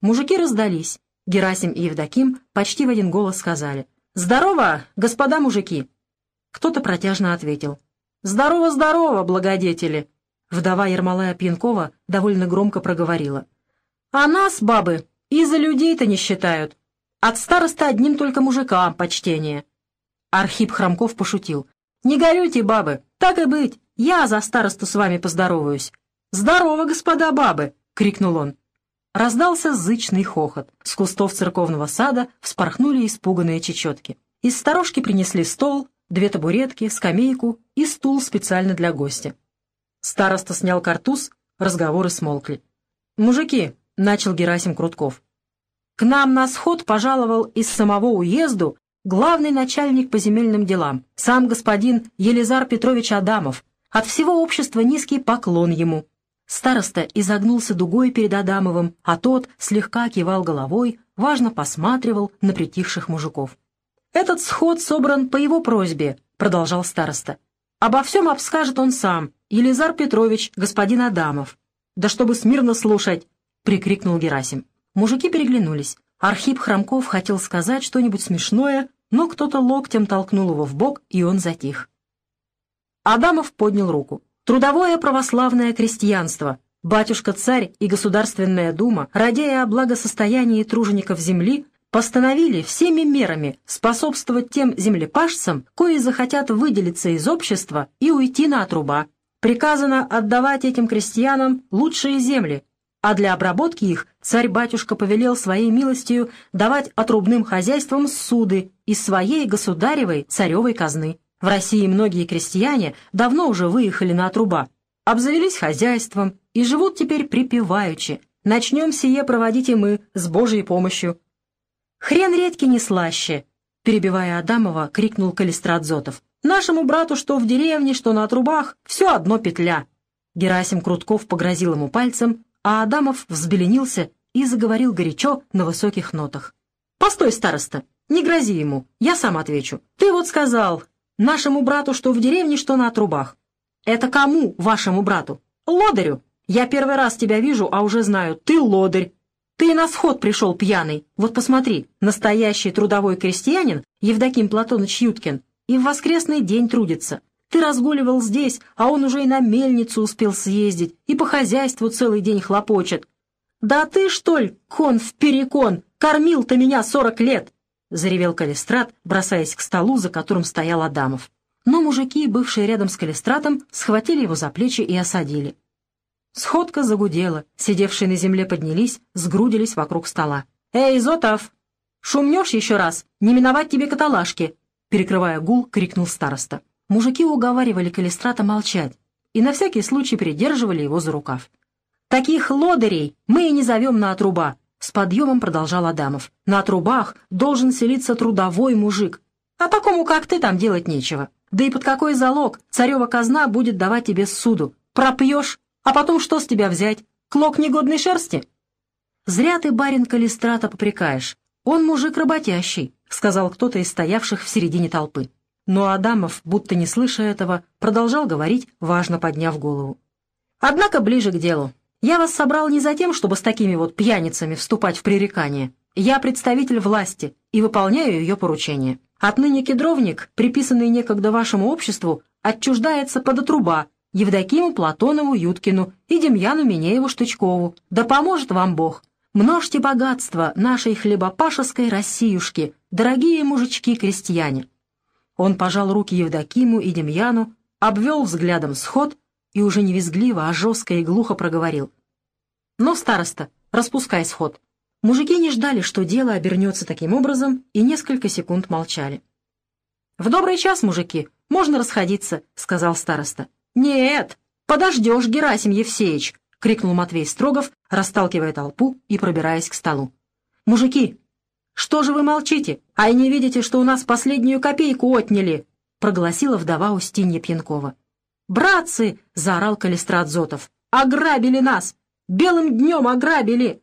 Мужики раздались. Герасим и Евдоким почти в один голос сказали «Здорово, господа мужики!» Кто-то протяжно ответил «Здорово, здорово, благодетели!» Вдова Ермолая Пьянкова довольно громко проговорила. «А нас, бабы, и за людей-то не считают. От староста одним только мужикам почтение». Архип Хромков пошутил. «Не горюйте, бабы, так и быть, я за старосту с вами поздороваюсь». «Здорово, господа бабы!» — крикнул он. Раздался зычный хохот. С кустов церковного сада вспорхнули испуганные чечетки. Из сторожки принесли стол, две табуретки, скамейку и стул специально для гостя. Староста снял картуз, разговоры смолкли. «Мужики», — начал Герасим Крутков, — «к нам на сход пожаловал из самого уезду главный начальник по земельным делам, сам господин Елизар Петрович Адамов. От всего общества низкий поклон ему». Староста изогнулся дугой перед Адамовым, а тот слегка кивал головой, важно посматривал на притихших мужиков. «Этот сход собран по его просьбе», — продолжал староста. «Обо всем обскажет он сам, Елизар Петрович, господин Адамов». «Да чтобы смирно слушать!» — прикрикнул Герасим. Мужики переглянулись. Архип Хромков хотел сказать что-нибудь смешное, но кто-то локтем толкнул его в бок, и он затих. Адамов поднял руку. Трудовое православное крестьянство, батюшка-царь и Государственная дума, радея о благосостоянии тружеников земли, постановили всеми мерами способствовать тем землепашцам, кои захотят выделиться из общества и уйти на отруба. Приказано отдавать этим крестьянам лучшие земли, а для обработки их царь-батюшка повелел своей милостью давать отрубным хозяйствам суды из своей государевой царевой казны. В России многие крестьяне давно уже выехали на отруба, обзавелись хозяйством и живут теперь припеваючи. Начнем сие проводить и мы с Божьей помощью. «Хрен редьки не слаще!» — перебивая Адамова, крикнул Калистрат Зотов. «Нашему брату, что в деревне, что на отрубах, все одно петля!» Герасим Крутков погрозил ему пальцем, а Адамов взбеленился и заговорил горячо на высоких нотах. «Постой, староста, не грози ему, я сам отвечу. Ты вот сказал, Нашему брату что в деревне, что на отрубах. Это кому, вашему брату? Лодырю. Я первый раз тебя вижу, а уже знаю, ты лодырь. Ты на сход пришел пьяный. Вот посмотри, настоящий трудовой крестьянин Евдоким Платоныч Юткин и в воскресный день трудится. Ты разгуливал здесь, а он уже и на мельницу успел съездить, и по хозяйству целый день хлопочет. Да ты, что ли, кон в перекон, кормил-то меня сорок лет!» — заревел Калистрат, бросаясь к столу, за которым стоял Адамов. Но мужики, бывшие рядом с Калистратом, схватили его за плечи и осадили. Сходка загудела, сидевшие на земле поднялись, сгрудились вокруг стола. «Эй, Зотов! Шумнешь еще раз? Не миновать тебе каталажки!» Перекрывая гул, крикнул староста. Мужики уговаривали Калистрата молчать и на всякий случай придерживали его за рукав. «Таких лодырей мы и не зовем на отруба. С подъемом продолжал Адамов. «На трубах должен селиться трудовой мужик. А такому, как ты, там делать нечего. Да и под какой залог царева казна будет давать тебе суду? Пропьешь, а потом что с тебя взять? Клок негодной шерсти?» «Зря ты, барин Калистрата, попрекаешь. Он мужик работящий», — сказал кто-то из стоявших в середине толпы. Но Адамов, будто не слыша этого, продолжал говорить, важно подняв голову. «Однако ближе к делу. Я вас собрал не за тем, чтобы с такими вот пьяницами вступать в пререкание. Я представитель власти и выполняю ее поручения. Отныне кедровник, приписанный некогда вашему обществу, отчуждается под отруба Евдокиму Платонову Юткину и Демьяну Минееву-Штычкову. Да поможет вам Бог! Множьте богатство нашей хлебопашеской Россиюшки, дорогие мужички-крестьяне!» Он пожал руки Евдокиму и Демьяну, обвел взглядом сход и уже не визгливо, а жестко и глухо проговорил. «Ну, староста, распускай сход». Мужики не ждали, что дело обернется таким образом, и несколько секунд молчали. «В добрый час, мужики, можно расходиться», — сказал староста. «Нет, подождешь, Герасим Евсеевич», — крикнул Матвей Строгов, расталкивая толпу и пробираясь к столу. «Мужики, что же вы молчите? А и не видите, что у нас последнюю копейку отняли?» — прогласила вдова Устинья Пьянкова. «Братцы!» — заорал Калистрат Зотов. «Ограбили нас! Белым днем ограбили!»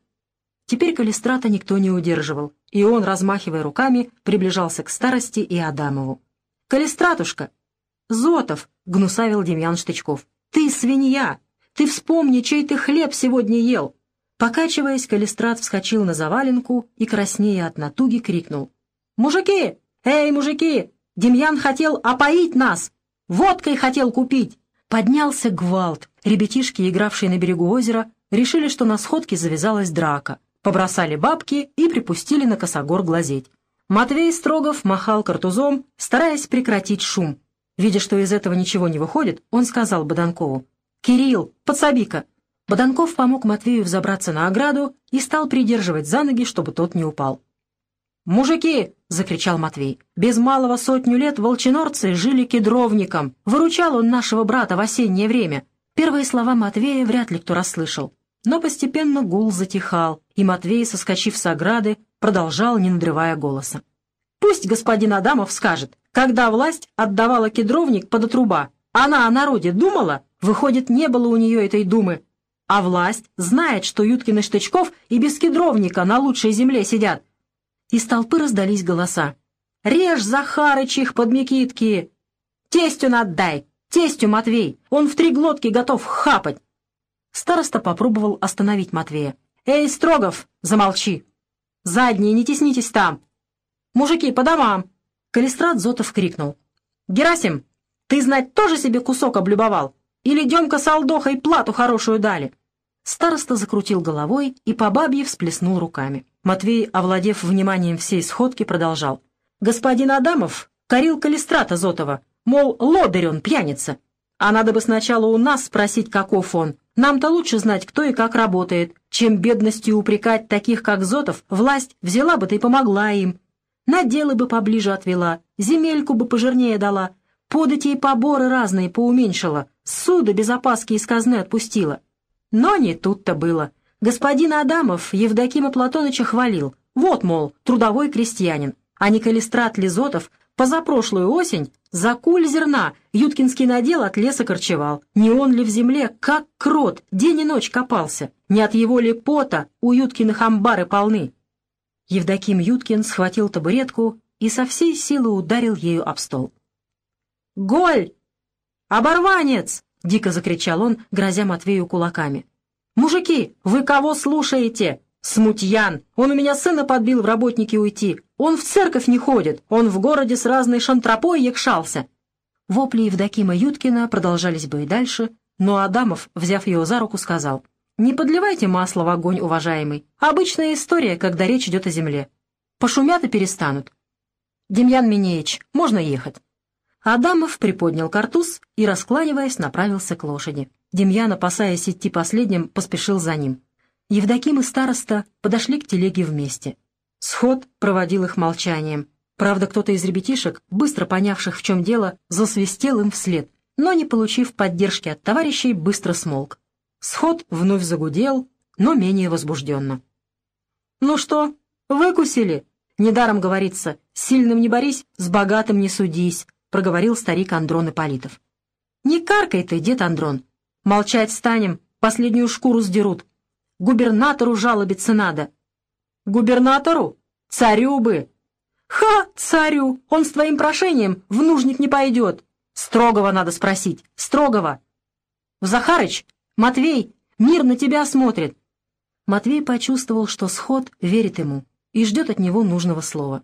Теперь Калистрата никто не удерживал, и он, размахивая руками, приближался к старости и Адамову. «Калистратушка!» «Зотов!» — гнусавил Демьян Штычков. «Ты свинья! Ты вспомни, чей ты хлеб сегодня ел!» Покачиваясь, Калистрат вскочил на заваленку и, краснея от натуги, крикнул. «Мужики! Эй, мужики! Демьян хотел опоить нас! Водкой хотел купить!» Поднялся гвалт. Ребятишки, игравшие на берегу озера, решили, что на сходке завязалась драка. Побросали бабки и припустили на косогор глазеть. Матвей Строгов махал картузом, стараясь прекратить шум. Видя, что из этого ничего не выходит, он сказал Боданкову, «Кирилл, подсоби-ка!» Боданков помог Матвею взобраться на ограду и стал придерживать за ноги, чтобы тот не упал. «Мужики!» — закричал Матвей. «Без малого сотню лет волчинорцы жили кедровником. Выручал он нашего брата в осеннее время». Первые слова Матвея вряд ли кто расслышал. Но постепенно гул затихал, и Матвей, соскочив с ограды, продолжал, не надрывая голоса. «Пусть господин Адамов скажет, когда власть отдавала кедровник под отруба, она о народе думала? Выходит, не было у нее этой думы. А власть знает, что Юткин и Штычков и без кедровника на лучшей земле сидят, из толпы раздались голоса. «Режь, Захарыч, их под! Тестю отдай! Тестю, Матвей! Он в три глотки готов хапать!» Староста попробовал остановить Матвея. «Эй, Строгов, замолчи! Задние, не теснитесь там! Мужики, по домам!» Калистрат Зотов крикнул. «Герасим, ты знать тоже себе кусок облюбовал? Или Демка с Алдохой плату хорошую дали?» Староста закрутил головой и по бабье всплеснул руками. Матвей, овладев вниманием всей сходки, продолжал. «Господин Адамов корил Калистрата Зотова, мол, лодырь он, пьяница. А надо бы сначала у нас спросить, каков он. Нам-то лучше знать, кто и как работает. Чем бедностью упрекать таких, как Зотов, власть взяла бы ты и помогла им. Наделы бы поближе отвела, земельку бы пожирнее дала, подати и поборы разные поуменьшила, суда без опаски из казны отпустила. Но не тут-то было. Господин Адамов Евдокима Платоныча хвалил. Вот, мол, трудовой крестьянин. А Николистрат Лизотов позапрошлую осень за куль зерна Юткинский надел от леса корчевал. Не он ли в земле, как крот, день и ночь копался? Не от его ли пота у Юткиных амбары полны? Евдоким Юткин схватил табуретку и со всей силы ударил ею об стол. «Голь! Оборванец!» — дико закричал он, грозя Матвею кулаками. «Мужики, вы кого слушаете? Смутьян! Он у меня сына подбил в работники уйти. Он в церковь не ходит, он в городе с разной шантропой якшался». Вопли Евдокима Юткина продолжались бы и дальше, но Адамов, взяв его за руку, сказал, «Не подливайте масло в огонь, уважаемый. Обычная история, когда речь идет о земле. Пошумят и перестанут. Демьян Минеич, можно ехать». Адамов приподнял картуз и, раскланиваясь, направился к лошади. Демьян, опасаясь идти последним, поспешил за ним. Евдоким и староста подошли к телеге вместе. Сход проводил их молчанием. Правда, кто-то из ребятишек, быстро понявших, в чем дело, засвистел им вслед, но, не получив поддержки от товарищей, быстро смолк. Сход вновь загудел, но менее возбужденно. «Ну что, выкусили?» Недаром говорится, сильным не борись, с богатым не судись проговорил старик Андрон Ипполитов. «Не каркай ты, дед Андрон. Молчать станем, последнюю шкуру сдерут. Губернатору жалобиться надо». «Губернатору? Царю бы!» «Ха, царю! Он с твоим прошением в нужник не пойдет. Строгого надо спросить, строгого!» «Захарыч, Матвей, мир на тебя смотрит!» Матвей почувствовал, что сход верит ему и ждет от него нужного слова.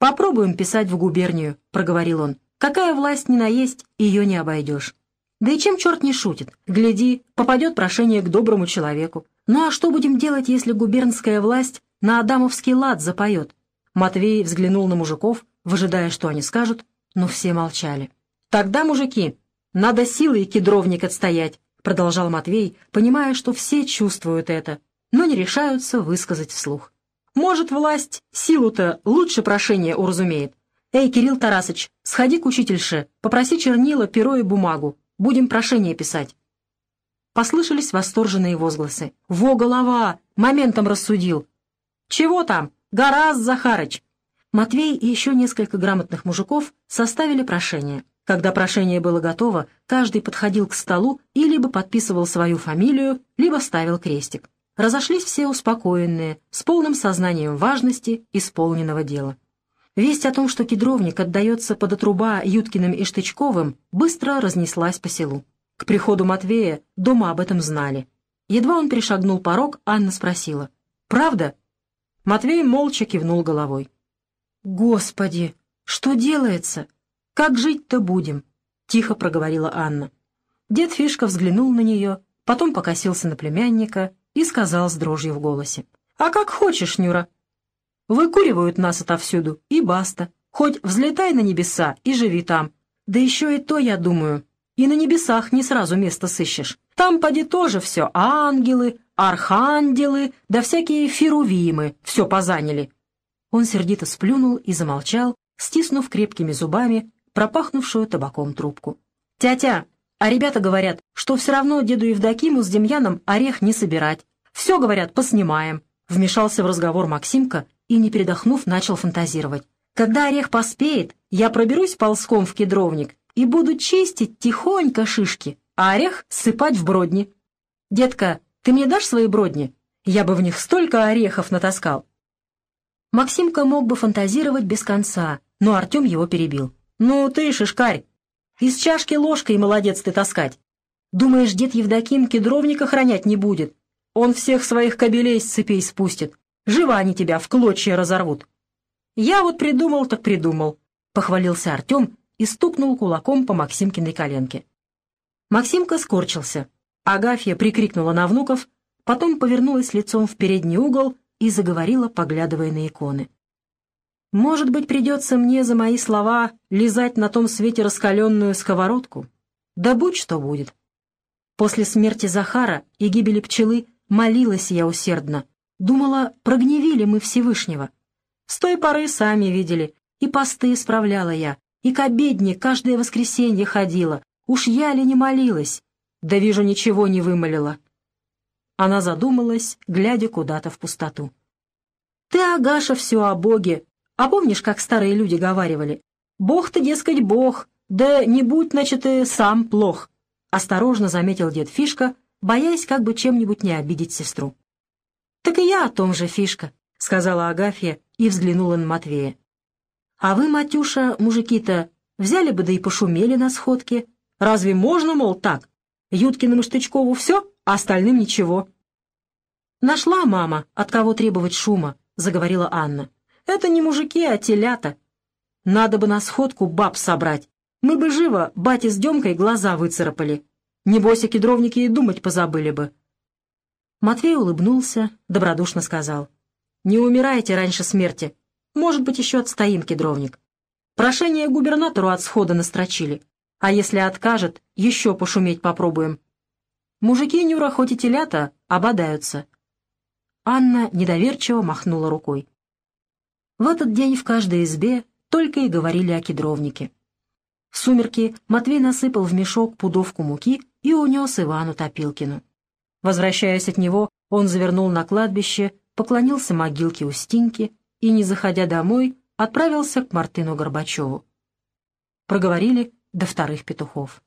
«Попробуем писать в губернию», — проговорил он. «Какая власть ни наесть, ее не обойдешь». Да и чем черт не шутит? Гляди, попадет прошение к доброму человеку. Ну а что будем делать, если губернская власть на адамовский лад запоет? Матвей взглянул на мужиков, выжидая, что они скажут, но все молчали. «Тогда, мужики, надо силой кедровник отстоять», — продолжал Матвей, понимая, что все чувствуют это, но не решаются высказать вслух. Может, власть силу-то лучше прошения уразумеет. Эй, Кирилл Тарасыч, сходи к учительше, попроси чернила, перо и бумагу. Будем прошение писать. Послышались восторженные возгласы. «Во, голова! Моментом рассудил!» «Чего там? Гораздо, Захарыч!» Матвей и еще несколько грамотных мужиков составили прошение. Когда прошение было готово, каждый подходил к столу и либо подписывал свою фамилию, либо ставил крестик. Разошлись все успокоенные, с полным сознанием важности исполненного дела. Весть о том, что кедровник отдается под отруба Юткиным и Штычковым, быстро разнеслась по селу. К приходу Матвея дома об этом знали. Едва он перешагнул порог, Анна спросила. «Правда?» Матвей молча кивнул головой. «Господи, что делается? Как жить-то будем?» — тихо проговорила Анна. Дед Фишка взглянул на нее, потом покосился на племянника и сказал с дрожью в голосе. «А как хочешь, Нюра. Выкуривают нас отовсюду, и баста. Хоть взлетай на небеса и живи там. Да еще и то, я думаю, и на небесах не сразу место сыщешь. Там поди тоже все ангелы, архангелы, да всякие ферувимы все позаняли». Он сердито сплюнул и замолчал, стиснув крепкими зубами пропахнувшую табаком трубку. «Тятя, а ребята говорят, что все равно деду Евдокиму с Демьяном орех не собирать. Все, говорят, поснимаем». Вмешался в разговор Максимка и, не передохнув, начал фантазировать. «Когда орех поспеет, я проберусь ползком в кедровник и буду чистить тихонько шишки, а орех ссыпать в бродни. Детка, ты мне дашь свои бродни? Я бы в них столько орехов натаскал». Максимка мог бы фантазировать без конца, но Артем его перебил. «Ну ты, шишкарь, из чашки ложкой молодец ты таскать. Думаешь, дед Евдоким кедровника хранять не будет? Он всех своих кобелей с цепей спустит. Живо они тебя в клочья разорвут. Я вот придумал, так придумал, — похвалился Артем и стукнул кулаком по Максимкиной коленке. Максимка скорчился. Агафья прикрикнула на внуков, потом повернулась лицом в передний угол и заговорила, поглядывая на иконы. Может быть, придется мне за мои слова лизать на том свете раскаленную сковородку? Да будь что будет. После смерти Захара и гибели пчелы молилась я усердно. Думала, прогневили мы Всевышнего. С той поры сами видели, и посты исправляла я, и к обедне каждое воскресенье ходила. Уж я ли не молилась? Да вижу, ничего не вымолила. Она задумалась, глядя куда-то в пустоту. «Ты, Агаша, все о Боге, а помнишь, как старые люди говаривали? «Бог-то, дескать, бог, да не будь, значит, и сам плох», — осторожно заметил дед Фишка, боясь как бы чем-нибудь не обидеть сестру. «Так и я о том же, Фишка», — сказала Агафья и взглянула на Матвея. «А вы, Матюша, мужики-то, взяли бы да и пошумели на сходке. Разве можно, мол, так? Юткиному Штычкову все, а остальным ничего». «Нашла мама, от кого требовать шума», — заговорила Анна. Это не мужики, а телята. Надо бы на сходку баб собрать. Мы бы живо бате с Демкой глаза выцарапали. Небось, о кедровнике и думать позабыли бы. Матвей улыбнулся, добродушно сказал. «Не умирайте раньше смерти. Может быть, еще отстоим, кедровник. Прошение губернатору от схода настрочили. А если откажет, еще пошуметь попробуем. Мужики Нюра хоть и телята, ободаются». Анна недоверчиво махнула рукой. В этот день в каждой избе только и говорили о кедровнике. В сумерки Матвей насыпал в мешок пудовку муки и унес Ивану Топилкину. Возвращаясь от него, он завернул на кладбище, поклонился могилке Устиньки и, не заходя домой, отправился к Мартыну Горбачеву. Проговорили до вторых петухов.